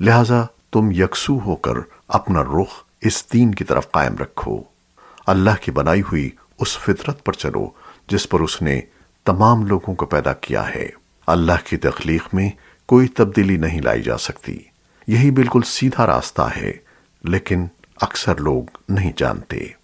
لہذا تم یکسو ہو کر اپنا رخ اس دین کی طرف قائم رکھو۔ اللہ کی بنائی ہوئی اس فطرت پر چلو جس پر اس نے تمام لوگوں کو پیدا کیا ہے۔ اللہ کی تخلیق میں کوئی تبدیلی نہیں لائی جا سکتی۔ یہی بالکل سیدھا راستہ ہے، لیکن اکثر لوگ نہیں جانتے۔